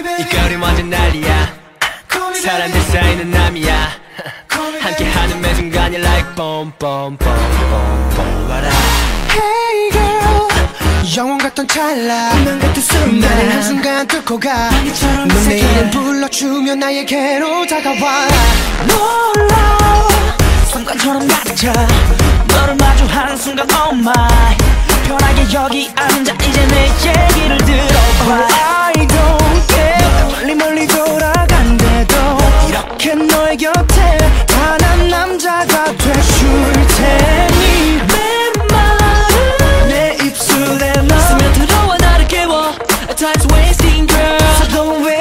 이 거리 완전 난리야. 사람들 사이는 남이야. 함께하는 매 순간이 like boom boom boom boom what up Hey girl. 영원 같던 찰나. 운명 같은 순간. 나를 한순간 뚫고 가. 방해처럼 넌내 새겨라. 이름 불러주면 나에게로 다가와. 놀라. 순간처럼 차 너를 마주하는 순간 oh my. 편하게 여기 앉아. 이제 내 얘기를 들어봐. I don't Time's wasting girl. Don't wait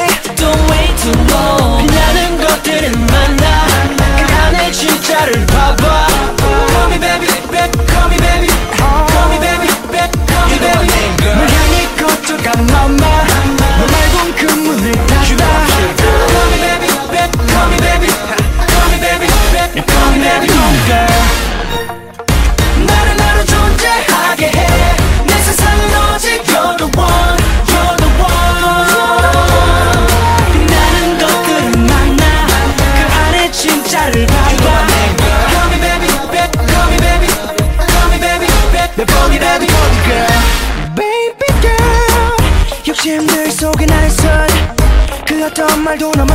설그 어떤 말도 넘어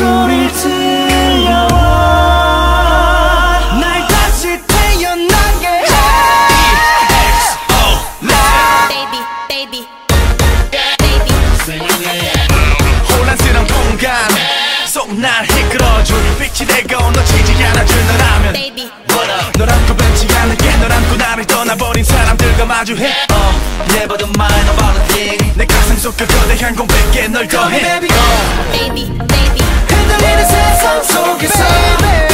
소리를 들려와 날 다시 태어나게 해 baby, baby, baby. 혼란스러운 공간 속날 이끌어줄 빛이 되고 놓치지 않아줄 너라면 baby. 널 안고 벤치 않을게 널 안고 나를 떠나버린 사람들과 마주해 uh, Never the mind about a thing 내 가슴 속 그 거대한 공백에 널 더해 baby. 흔들리는 세상 속에서